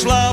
slow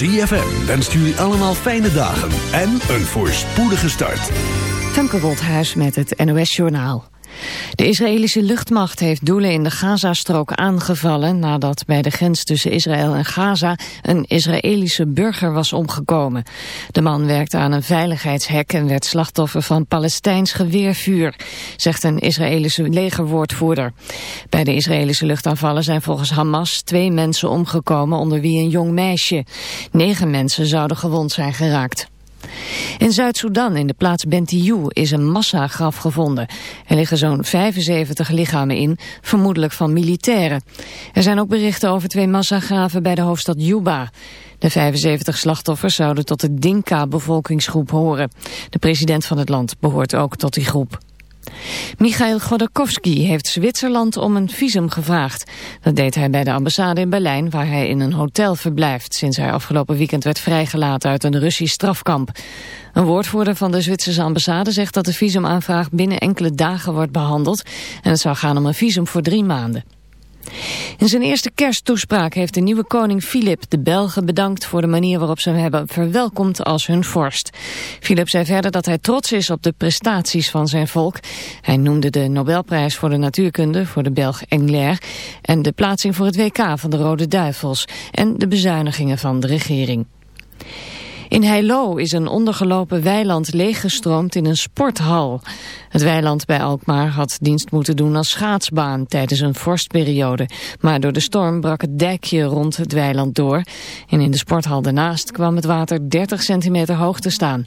ZFM wenst jullie allemaal fijne dagen en een voorspoedige start. Femke Woldhuis met het NOS Journaal. De Israëlische luchtmacht heeft doelen in de Gazastrook aangevallen... nadat bij de grens tussen Israël en Gaza een Israëlische burger was omgekomen. De man werkte aan een veiligheidshek en werd slachtoffer van Palestijns geweervuur... zegt een Israëlische legerwoordvoerder. Bij de Israëlische luchtaanvallen zijn volgens Hamas twee mensen omgekomen... onder wie een jong meisje. Negen mensen zouden gewond zijn geraakt. In Zuid-Soedan, in de plaats Bentiu, is een massagraf gevonden. Er liggen zo'n 75 lichamen in, vermoedelijk van militairen. Er zijn ook berichten over twee massagraven bij de hoofdstad Juba. De 75 slachtoffers zouden tot de Dinka-bevolkingsgroep horen. De president van het land behoort ook tot die groep. Michail Godorkovsky heeft Zwitserland om een visum gevraagd. Dat deed hij bij de ambassade in Berlijn, waar hij in een hotel verblijft... sinds hij afgelopen weekend werd vrijgelaten uit een Russisch strafkamp. Een woordvoerder van de Zwitserse ambassade zegt dat de visumaanvraag binnen enkele dagen wordt behandeld... en het zou gaan om een visum voor drie maanden. In zijn eerste kersttoespraak heeft de nieuwe koning Filip de Belgen bedankt voor de manier waarop ze hem hebben verwelkomd als hun vorst. Filip zei verder dat hij trots is op de prestaties van zijn volk. Hij noemde de Nobelprijs voor de natuurkunde voor de Belg Engler en de plaatsing voor het WK van de Rode Duivels en de bezuinigingen van de regering. In Heilo is een ondergelopen weiland leeggestroomd in een sporthal. Het weiland bij Alkmaar had dienst moeten doen als schaatsbaan tijdens een vorstperiode. Maar door de storm brak het dijkje rond het weiland door. En in de sporthal daarnaast kwam het water 30 centimeter hoog te staan.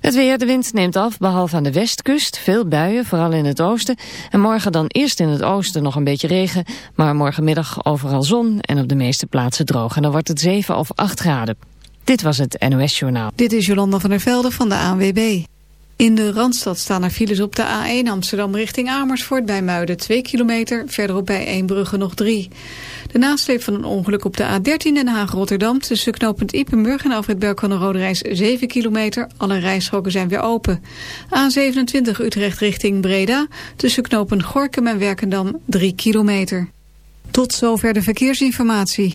Het weer, de wind neemt af, behalve aan de westkust. Veel buien, vooral in het oosten. En morgen dan eerst in het oosten nog een beetje regen. Maar morgenmiddag overal zon en op de meeste plaatsen droog. En dan wordt het 7 of 8 graden. Dit was het NOS Journaal. Dit is Jolanda van der Velde van de ANWB. In de Randstad staan er files op de A1 Amsterdam richting Amersfoort bij Muiden 2 kilometer, verderop bij Eembrugge nog 3. De nasleep van een ongeluk op de A13 Den Haag-Rotterdam tussen knooppunt Ipenburg en Alfred Berk van de Rode Reis 7 kilometer. Alle rijstroken zijn weer open. A27 Utrecht richting Breda tussen knooppunt Gorkum en Werkendam 3 kilometer. Tot zover de verkeersinformatie.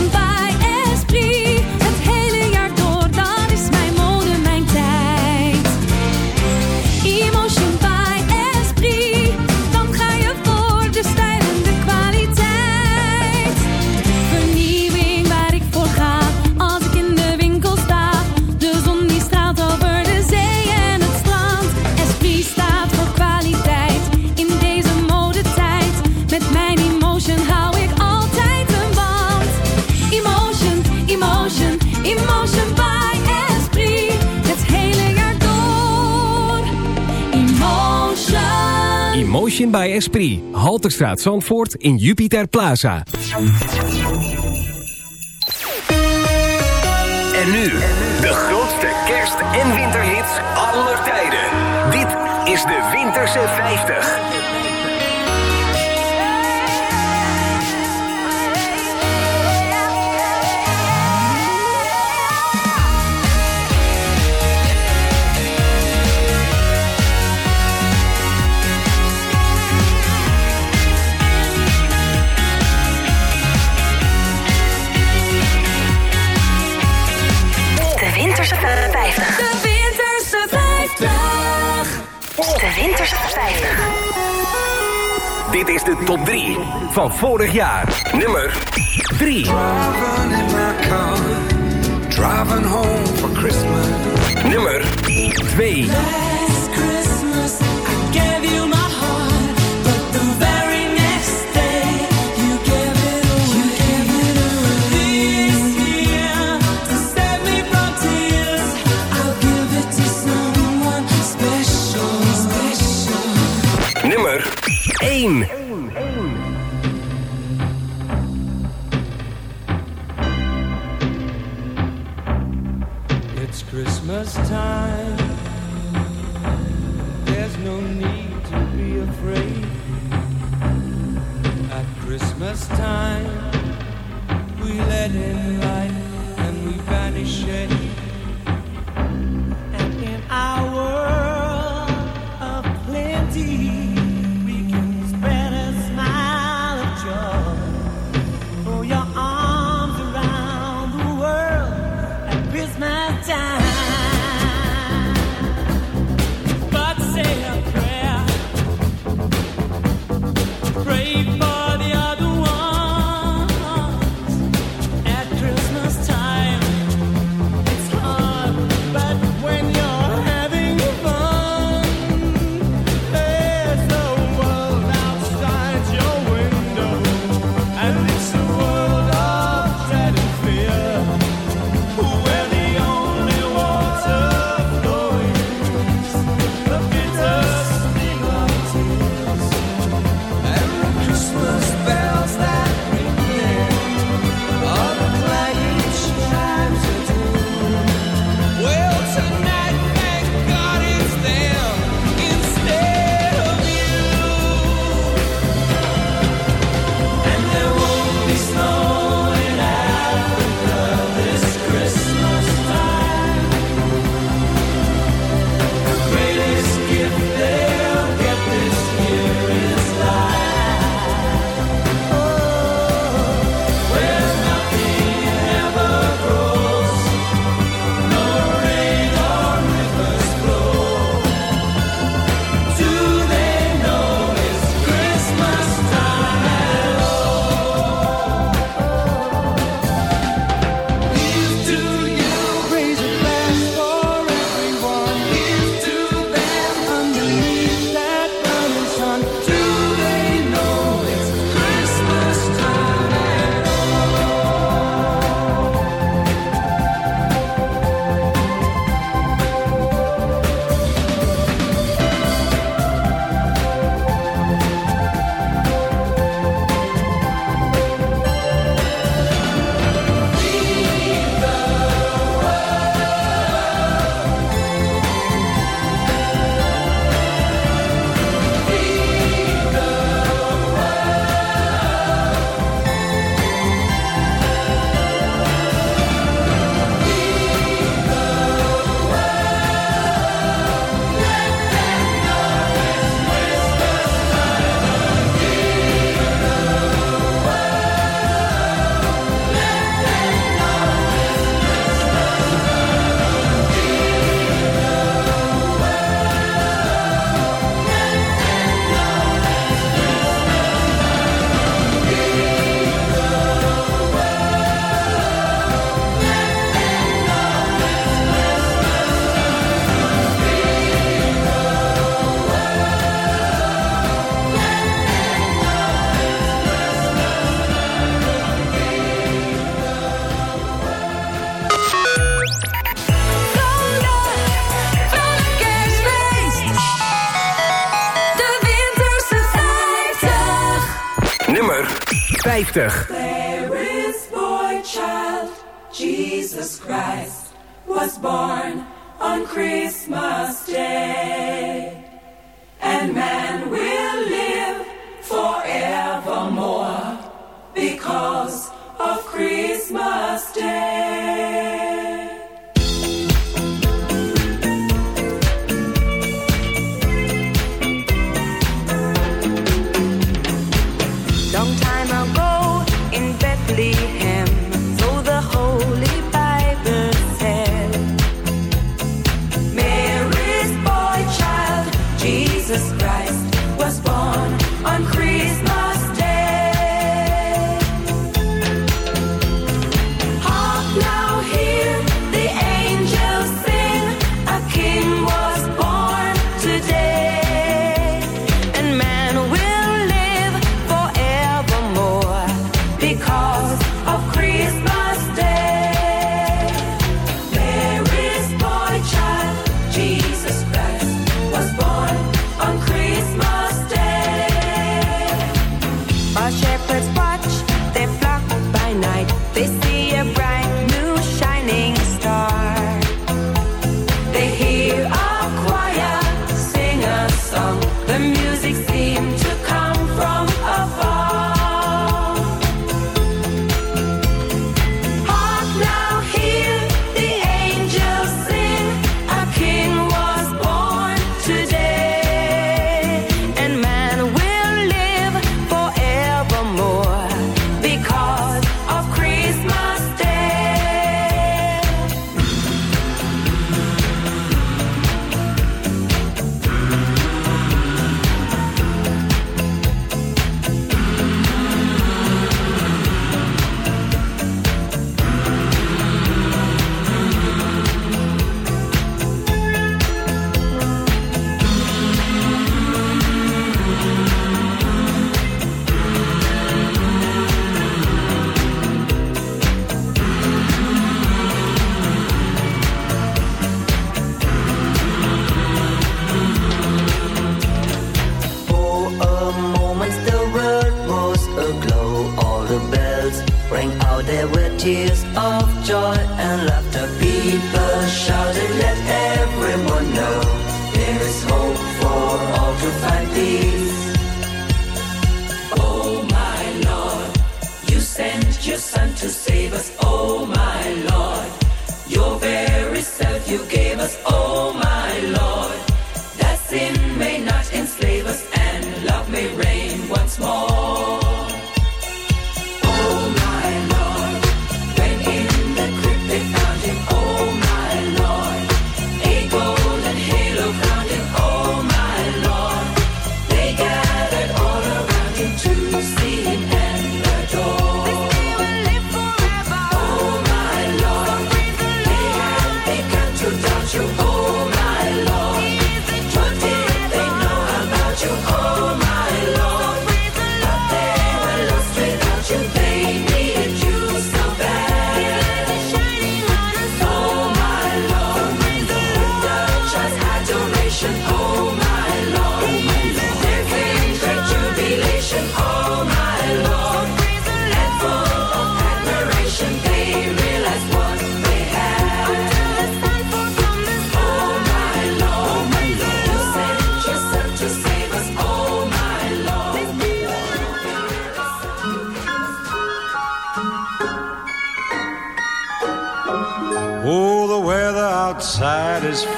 Emotion by Esprit. Halterstraat Zandvoort in Jupiter Plaza. En nu, de grootste kerst- en winterhits aller tijden. Dit is de Winterse 50. 50. De Winterse 50. De Winterse 50. Dit is de top 3 van vorig jaar. Nummer 3. Driving in my car, driving home for Christmas. Nummer 2. 50.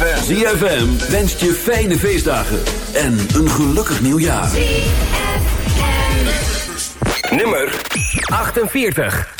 ZFM. Wenst je fijne feestdagen en een gelukkig nieuwjaar. Nummer 48.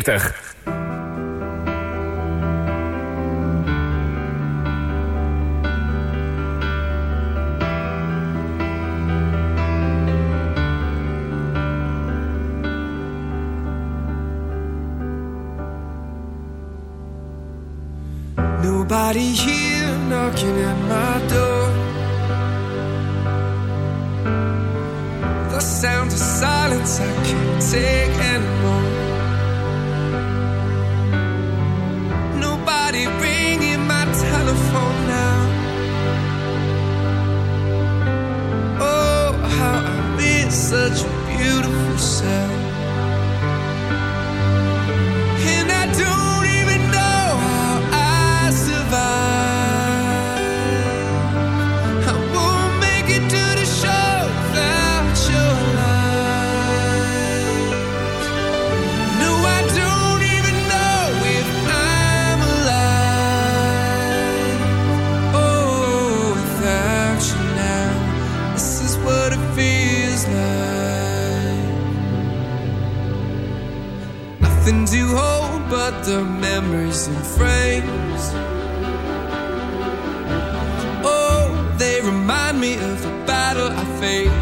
40. got the memories in frames. Oh, they remind me of the battle I faced.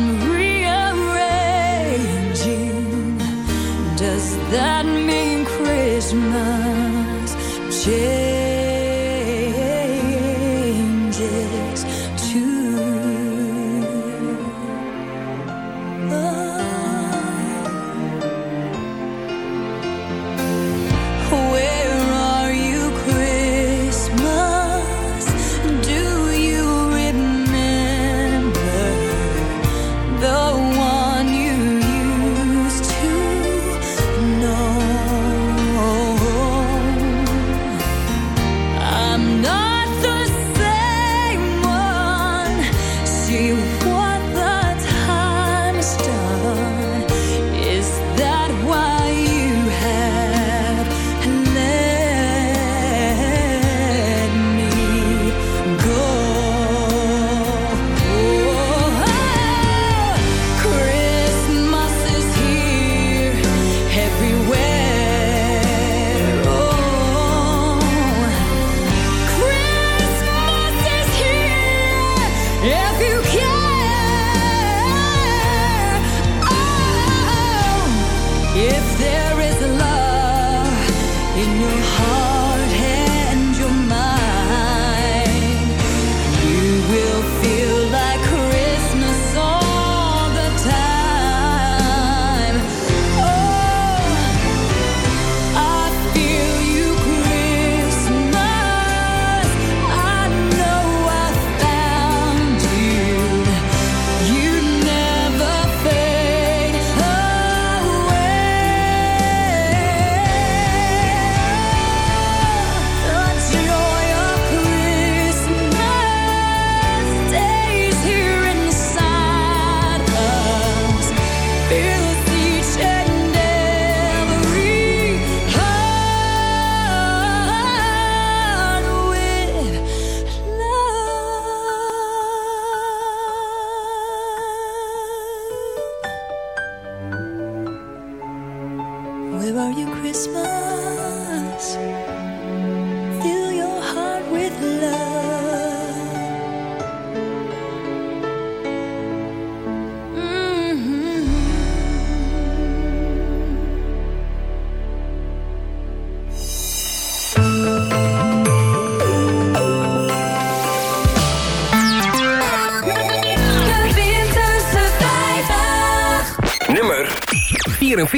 I'm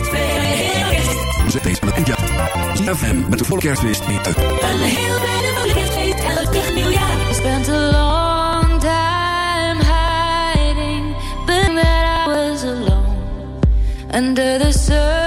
kerst, feest. aan het CFM met de volle kerstfeest niet uit. Een heel fijne volle kerstfeest, elk licht nieuwjaar. I spent a long time hiding, but that I was alone. Under the surface.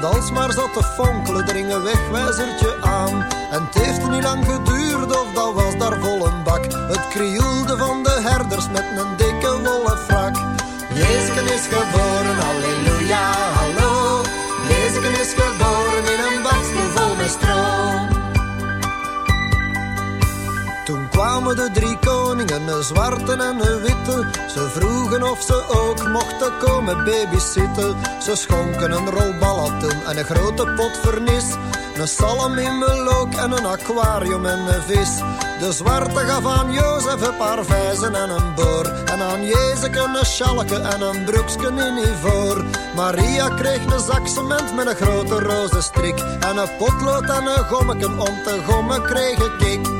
dat alsmaar zat te fonkelen, dring een wegwijzertje aan. En het heeft niet lang geduurd, of dat was daar vol een bak. Het krioelde van de herders met een dikke wollen frak. Jezus is geboren, halleluja. een zwarte en een witte. Ze vroegen of ze ook mochten komen babysitten. Ze schonken een rolballatoen en een grote pot vernis. Een salm in mijn look en een aquarium en een vis. De zwarte gaf aan Jozef een paar vijzen en een boor. En aan Jezus een schalke en een broekje in ivoor. Maria kreeg een zak cement met een grote roze strik. En een potlood en een gommeken om te gommen kreeg ik.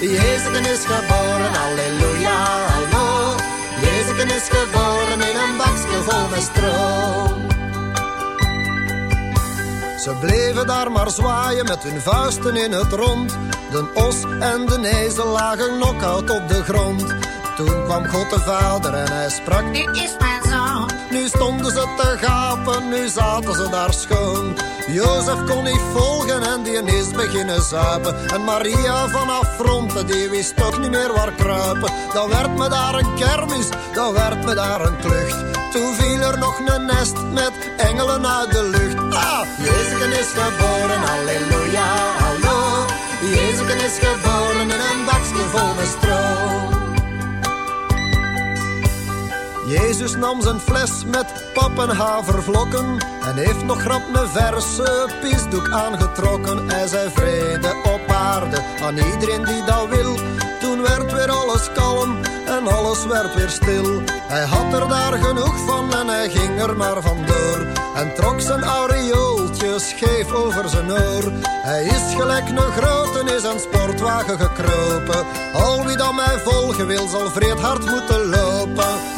Jezus is geboren, halleluja, hallo. Jezus is geboren in een bakje vol met stro. Ze bleven daar maar zwaaien met hun vuisten in het rond. De os en de ezel lagen knock-out op de grond. Toen kwam God de Vader en hij sprak, dit is mijn zoon. Nu stonden ze te gapen, nu zaten ze daar schoon. Jozef kon niet volgen en die is beginnen zuipen. En Maria vanaf fronten, die wist toch niet meer waar kruipen. Dan werd me daar een kermis, dan werd me daar een klucht. Toen viel er nog een nest met engelen uit de lucht. Ah, Jezus is geboren, halleluja, hallo. Jezus is geboren Jezus nam zijn fles met pap en en heeft nog grap een verse pisdoek aangetrokken. Hij zei vrede op aarde aan iedereen die dat wil. Toen werd weer alles kalm en alles werd weer stil. Hij had er daar genoeg van en hij ging er maar vandoor. En trok zijn aureooltje scheef over zijn oor. Hij is gelijk een grote is een sportwagen gekropen. Al wie dan mij volgen wil zal vreed hard moeten lopen.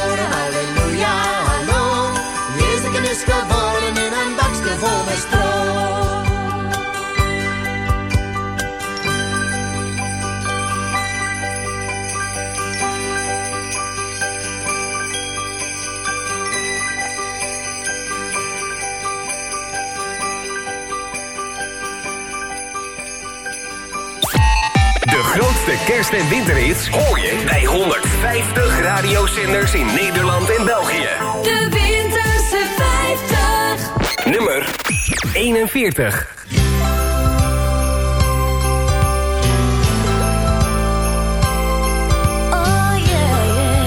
grootste kerst- en winterhits hoor je bij 150 radiozenders in Nederland en België. De Winterse 50. Nummer 41. Oh yeah, yeah,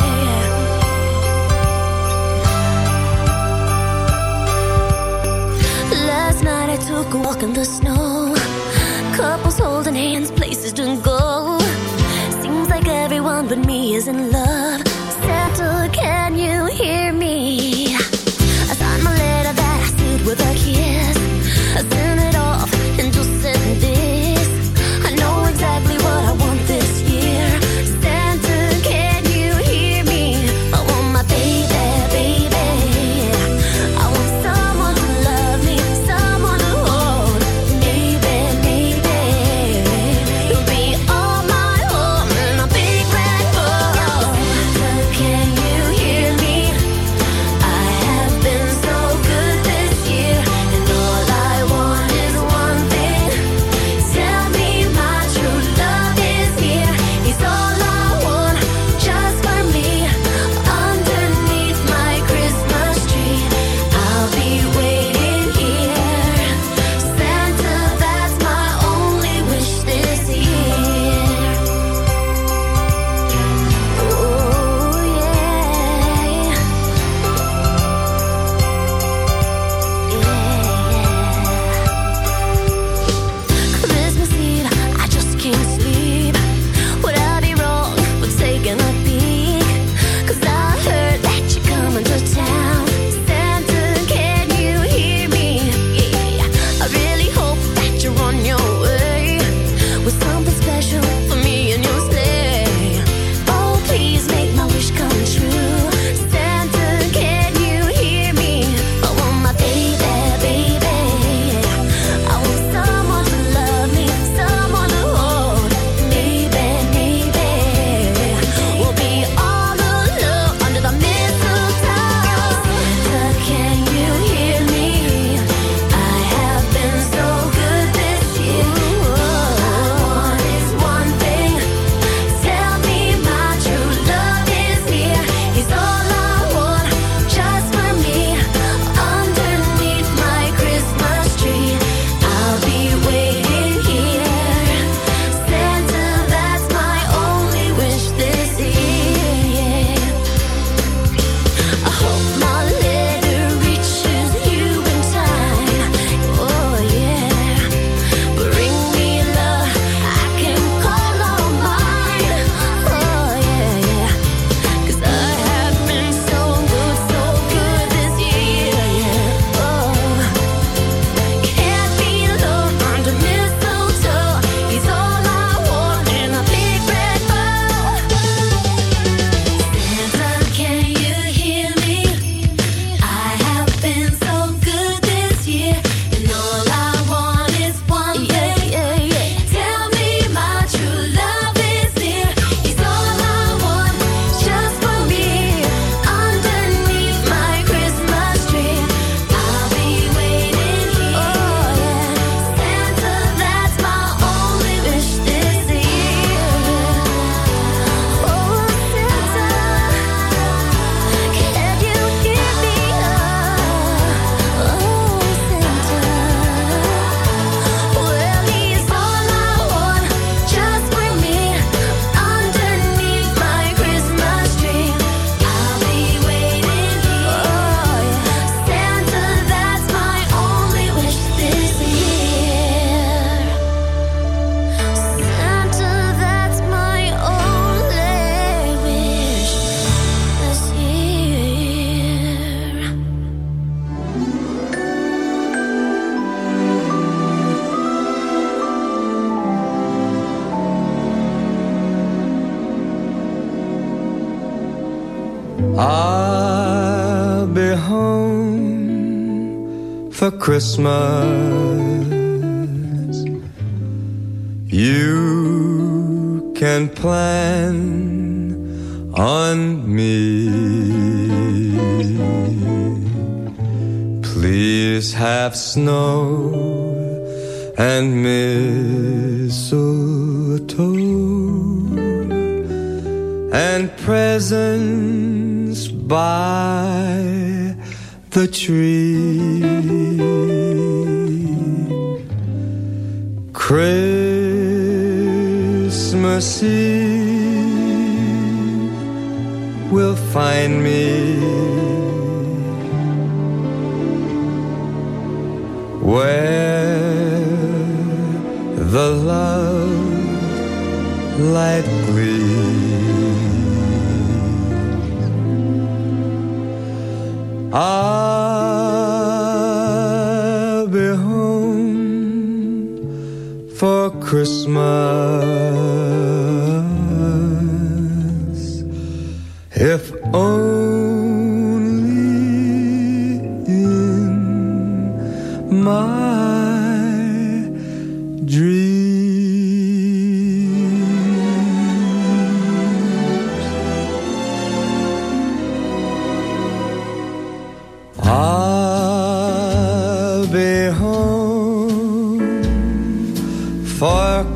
yeah. Last night I took a walk in the snow. Couples holding hands, but me is in love. I'll be home for Christmas. You can plan on me. Please have snow and mistletoe and presents by the tree. Christmas Eve will find me where the love light gleams. I'll be home for Christmas. If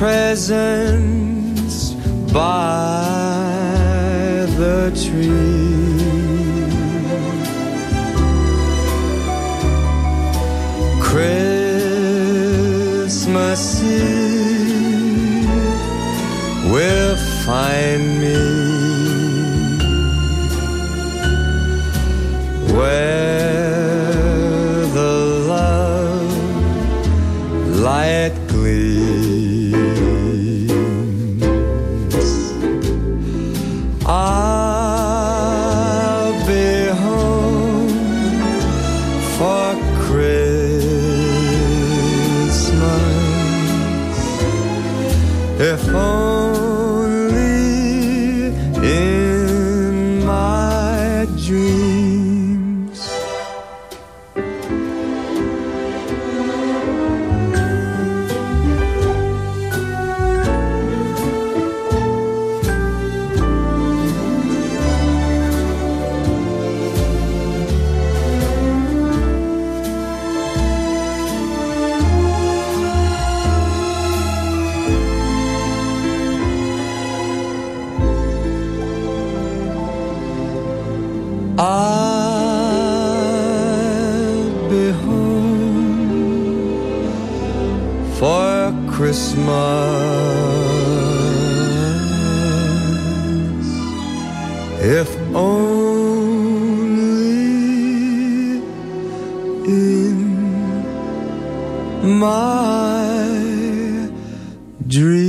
presents by the tree. Christmas Eve will find me where for Christmas. If only in my Nummer